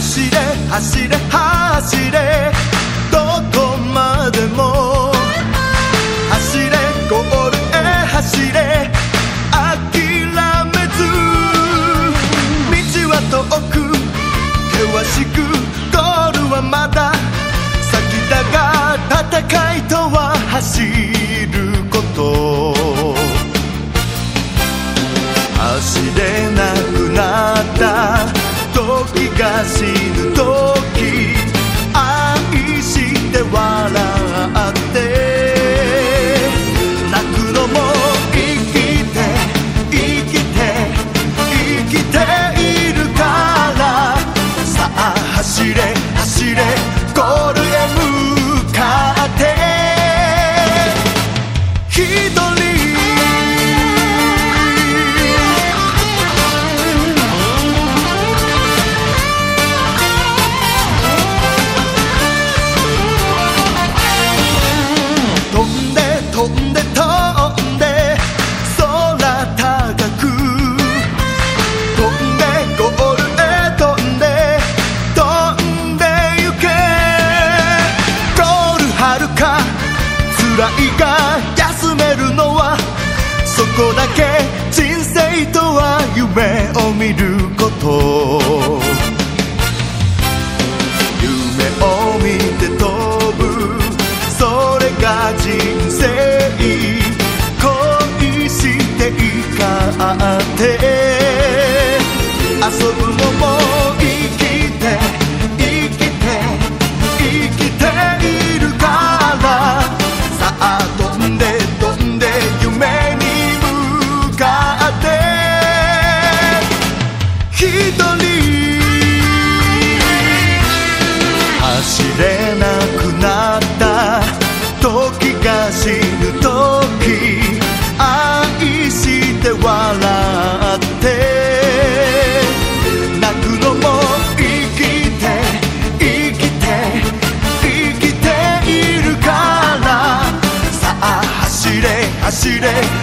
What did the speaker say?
走れ走れ走れ。どこまでも。走れゴールへ走れ。諦めず。道は遠く。険しく。ゴールはまだ。先だが戦いとは走ること。走れ。こだけ人生とは夢を見ること。夢を見て飛ぶ。それが人生。恋していかって。 쓰레